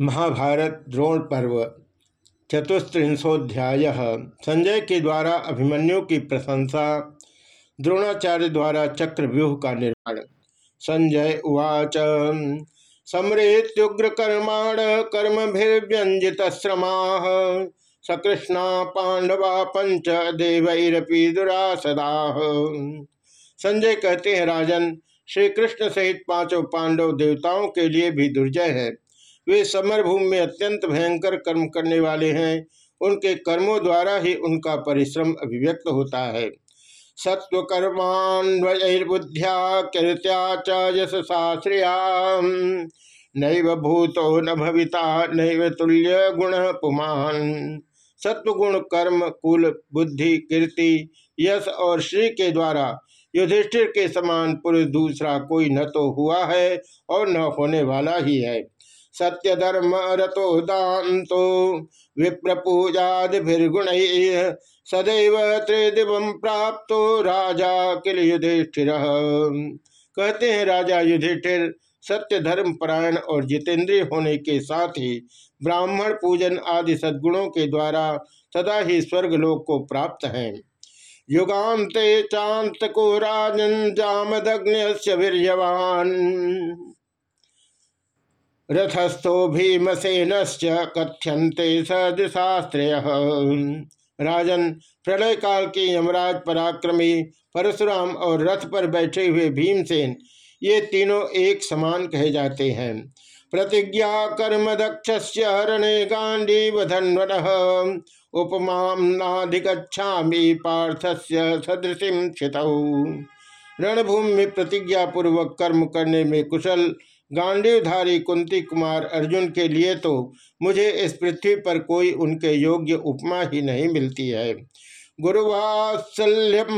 महाभारत द्रोण पर्व चतुस्त्रिंशोध्याय संजय के द्वारा अभिमन्यु की प्रशंसा, द्रोणाचार्य द्वारा चक्रव्यूह का निर्माण। संजय उवाच समृत्युग्र कर्माण कर्मभिर्व्यंजित श्रमा, सकृष्णा पांडवा पंच देवैरपी दुरासदा। संजय कहते हैं, राजन श्री कृष्ण सहित पाँचों पांडव देवताओं के लिए भी दुर्जय है। वे समरभूमि में अत्यंत भयंकर कर्म करने वाले हैं। उनके कर्मों द्वारा ही उनका परिश्रम अभिव्यक्त होता है। सत्वकर्मान्वयर्बुद्ध्या कृत्या च यशसा नैव भूतो न भविता, नैव तुल्य गुण पुमान। सत्वगुण, कर्म, कुल, बुद्धि, कीर्ति, यश और श्री के द्वारा युधिष्ठिर के समान पुरुष दूसरा कोई न तो हुआ है और न होने वाला ही है। सत्य धर्म रतो दातो विप्र पूजादिर्गुण सदैव त्रिदिव प्राप्त राजा किल युधिष्ठिर कहते हैं, राजा युधिष्ठिर सत्य धर्म परायण और जितेंद्रिय होने के साथ ही ब्राह्मण पूजन आदि सद्गुणों के द्वारा सदा ही स्वर्ग स्वर्गलोक को प्राप्त हैं। युगान्ते चांत को राजन जामदग्न वीरवान रथस्थो भीमसेन कथ्यंते सदशास्त्रय राजन प्रलय काल के यमराज पराक्रमी परशुराम और रथ पर बैठे हुए भीमसेन, ये तीनों एक समान कहे जाते हैं। प्रतिज्ञा कर्म दक्ष रणे गांडी वधन्वन उपमाधिगछा पार्थस्य सदृशिम क्षित रणभूमि में प्रतिज्ञा पूर्वक कर्म करने में कुशल गांडीवधारी कुंती कुमार अर्जुन के लिए तो मुझे इस पृथ्वी पर कोई उनके योग्य उपमा ही नहीं मिलती है। गुरुवात्सल्यम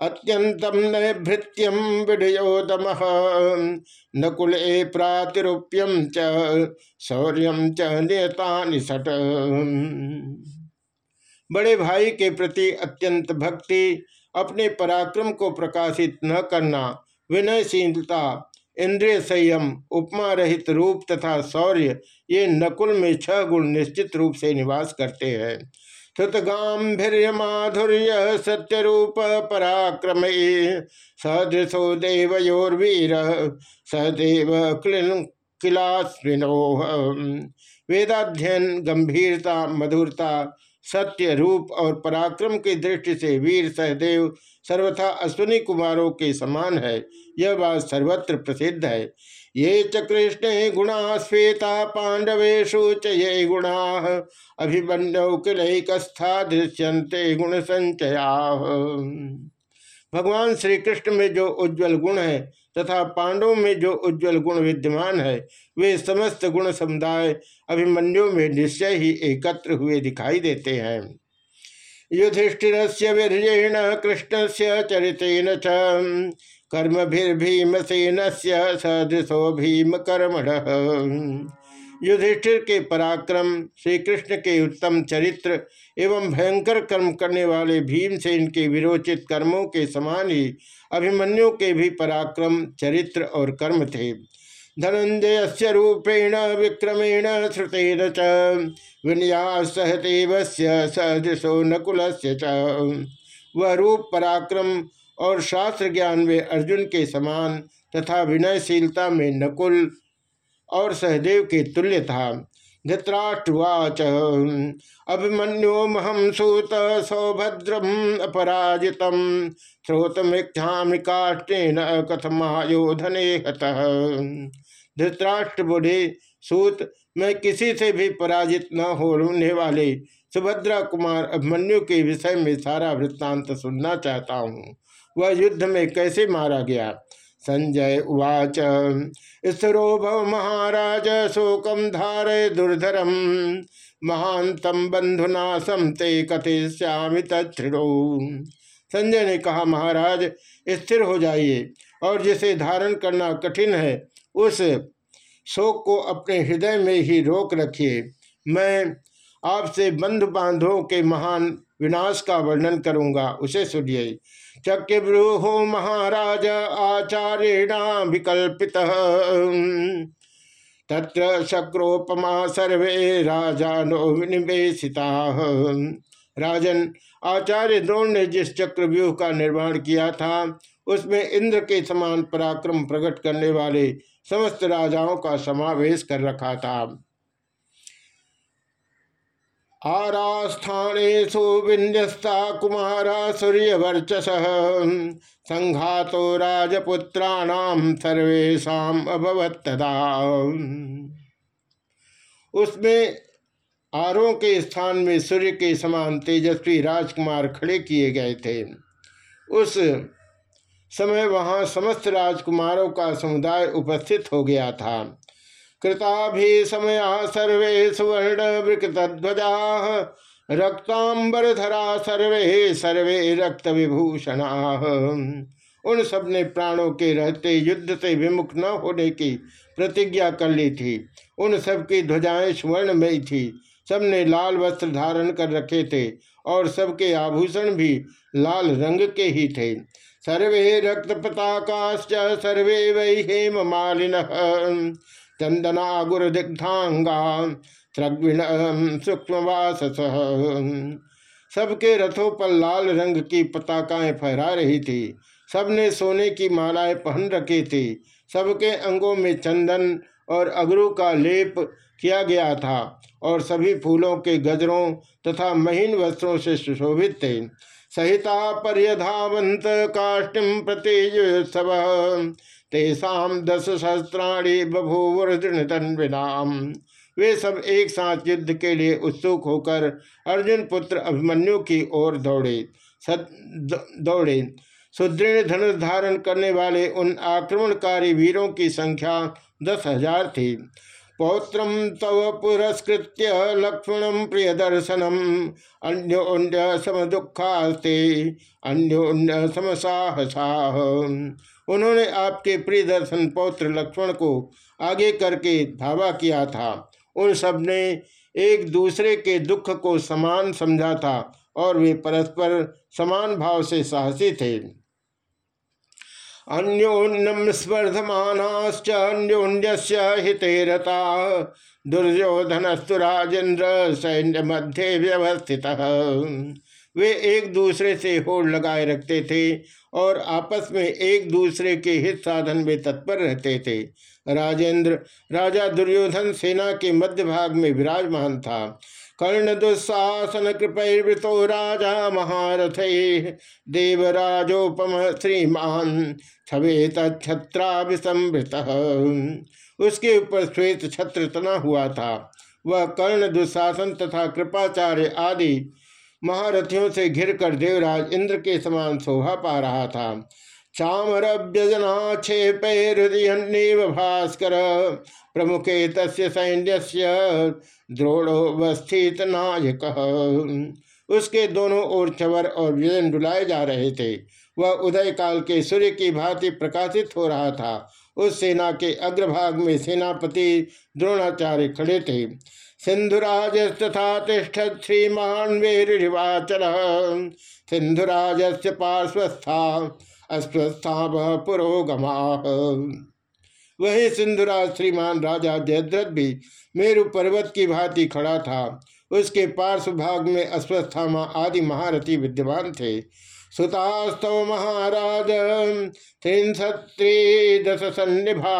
अत्यंतम नैभृत्यम विडयोदम नकुल ए प्रातिरूप्यम च शौर्यम च नियता निसट बड़े भाई के प्रति अत्यंत भक्ति, अपने पराक्रम को प्रकाशित न करना, विनयशीलता इंद्रिय संयम उपमा रहित रूप तथा शौर्य, ये नकुल में छह गुण निश्चित रूप से निवास करते हैं। श्रुत गांधीर्य माधुर्य सत्य रूप पराक्रम, सदृशो देवयोर्वीर, सदैव किलास्विनो वेदाध्ययन, गंभीरता, मधुरता सत्य रूप और पराक्रम की दृष्टि से वीर सहदेव सर्वथा अश्विनी कुमारों के समान है। यह बात सर्वत्र प्रसिद्ध है। ये च कृष्ण गुणा श्वेता पांडवेशु च ये गुणा अभिमन्यौ किलैकस्था दृश्यंते गुण संचया भगवान श्री कृष्ण में जो उज्जवल गुण है तथा पांडव में जो उज्जवल गुण विद्यमान है, वे समस्त गुण समुदाय अभिमन्यु में निश्चय ही एकत्र हुए दिखाई देते हैं। युधिष्ठिर वीरेण कृष्ण से चरितेन च कर्म भीमसेन से सदृशो भीम कर्मण युधिष्ठिर के पराक्रम श्री कृष्ण के उत्तम चरित्र एवं भयंकर कर्म करने वाले भीमसेन के विरोचित कर्मों के समान ही अभिमन्यु के भी पराक्रम, चरित्र और कर्म थे। धनंजय से रूपेण विक्रमेण श्रुतेन च विन्यास सहदेव सदृशो नकुल वह रूप, पराक्रम और शास्त्र ज्ञान में अर्जुन के समान तथा विनयशीलता में नकुल और सहदेव के तुल्य था। धृतराष्ट्रवाच, अभिमन्यो महम सूत सौभद्रम अपराजित श्रोतमीक्षा काष्टेन कथमायोधने धृतराष्ट्र बुढ़े सूत, मैं किसी से भी पराजित न होने वाले सुभद्रा कुमार अभिमन्यु के विषय में सारा वृत्तांत सुनना चाहता हूँ। वह युद्ध में कैसे मारा गया? संजय उवाच। स्थिरो भव महाराज शोकम धारे दुर्धरम महानतम बंधुना समते कथिष्यामि तृणो संजय ने कहा, महाराज, स्थिर हो जाइए और जिसे धारण करना कठिन है, उस शोक को अपने हृदय में ही रोक रखिए। मैं आपसे बंधु बांधों के महान विनाश का वर्णन करूँगा, उसे सुनिए। चक्यब्रूहो महाराज, आचार्यणा विकल्पित। तत्र शक्रोपमा सर्वे राजानो विनिवेशिता। राजन, आचार्य द्रोण ने जिस चक्रव्यूह का निर्माण किया था, उसमें इंद्र के समान पराक्रम प्रकट करने वाले समस्त राजाओं का समावेश कर रखा था। आरास्थानेशु विन्यस्ता कुमारा सूर्यवर्चस संघातो राजपुत्राणाम सर्वेशा अभवत तदा। उसमें आरों के स्थान में सूर्य के समान तेजस्वी राजकुमार खड़े किए गए थे। उस समय वहाँ समस्त राजकुमारों का समुदाय उपस्थित हो गया था। कृता समय सर्वे सुवर्ण विकृतध्वजा रक्तांबरधरा सर्वे सर्वे रक्त विभूषण उन सबने प्राणों के रहते युद्ध से विमुख न होने की प्रतिज्ञा कर ली थी। उन सब की ध्वजाएँ स्वर्ण में थी। सबने लाल वस्त्र धारण कर रखे थे और सबके आभूषण भी लाल रंग के ही थे। सर्वे रक्त पताकाश्च सर्वे वै हेम मालिन चंदना गुरुदिग्धांगा त्रग्विण सूक्ष्मवास सबके रथों पर लाल रंग की पताकाएँ फहरा रही थी। सबने सोने की मालाएँ पहन रखी थी। सबके अंगों में चंदन और अगरू का लेप किया गया था और सभी फूलों के गजरों तथा महीन वस्त्रों से सुशोभित थे। सहिता पर्यधावंत काष्टिम प्रतियुत्सव तेसाम दस सहस्त्राणी बभूवृणाम वे सब एक साथ युद्ध के लिए उत्सुक होकर अर्जुन पुत्र अभिमन्यु की ओर दौड़े। दौड़े। सुदृढ़ धनुष धारण करने वाले उन आक्रमणकारी वीरों की संख्या दस हज़ार थी। पौत्र तव पुरस्कृत लक्ष्मण प्रिय दर्शनम अन्योन्य सम दुखास्ते अन्योन्य सम साहसाह उन्होंने आपके प्रिय दर्शन पौत्र लक्ष्मण को आगे करके धावा किया था। उन सबने एक दूसरे के दुख को समान समझा था और वे परस्पर समान भाव से साहसी थे। अन्योन्यम स्पर्धमानाश्च अन्योन्यस्य दुर्योधनस्तु सैन्य मध्य व्यवस्थित। वे एक दूसरे से होड़ लगाए रखते थे और आपस में एक दूसरे के हित साधन में तत्पर रहते थे। राजेंद्र, राजा दुर्योधन सेना के मध्य भाग में विराजमान था। कर्ण दुस्साहसन कृपैवृतो राजा महारथ देवराजोपम श्रीमान छवे तत्रा उसके ऊपर श्वेत छत्र तना हुआ था। वह कर्ण दुशासन तथा कृपाचार्य आदि महारथियों से घिरकर देवराज इंद्र के समान शोभा पा रहा था। छेपैहृदय भास्कर। प्रमुखे तस्य सैन्य द्रोणोवस्थित नायक उसके दोनों ओर चवर और व्यजन डुलाए जा रहे थे। वह उदय काल के सूर्य की भांति प्रकाशित हो रहा था। उस सेना के अग्रभाग में सेनापति द्रोणाचार्य खड़े थे। सिंधुराज तथा तिष्ठ श्रीमान वीरवाचल सिंधुराज पार्श्वस्था अस्वस्था पुरोगमा। वही सिंधुराज श्रीमान राजा जयद्रथ भी मेरु पर्वत की भांति खड़ा था। उसके पार्श्व भाग में अश्वस्थामा आदि महारथी विद्यमान थे। सुतास्तव महाराज त्रिंसत्रिदश सन्निभा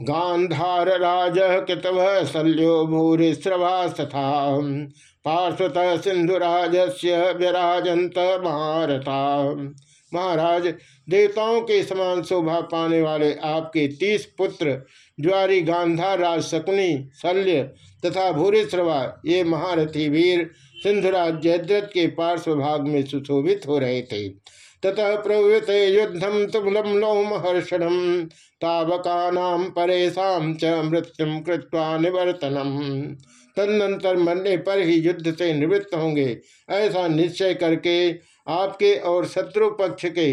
गांधार राज कृतव शल्यो भूरिश्रवास्तथा। पार्श्वत सिंधुराज से विराजंत महारथा महाराज, देवताओं के समान शोभा पाने वाले आपके तीस पुत्र, ज्वारी गांधार राज, शकुनी, शल्य तथा भूरिश्रवा ये महारथी वीर सिंधुराज जयद्रथ के पार्श्व भाग में सुशोभित हो रहे थे। ततः प्रवृत युद्धम तुम्लम तुमलम लोमहर्षणम तावका परेशान च मृत्यु कृत्वा निवर्तनम। तदनंतर मरने पर ही युद्ध से निवृत्त होंगे। ऐसा निश्चय करके आपके और शत्रु पक्ष के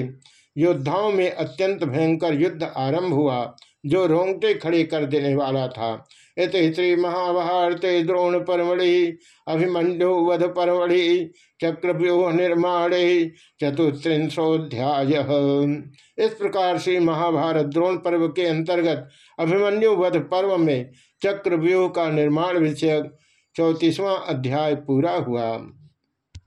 योद्धाओं में अत्यंत भयंकर युद्ध आरंभ हुआ, जो रोंगटे खड़े कर देने वाला था। इत श्री महाभारत द्रोण परमढ़ि अभिमन्यु वध परमढ़ि चक्रव्यूह निर्माण चतुस्त्रिंशोध्याय इस प्रकार से महाभारत द्रोण पर्व के अंतर्गत अभिमन्यु वध पर्व में चक्रव्यूह का निर्माण विषय चौंतीसवां अध्याय पूरा हुआ।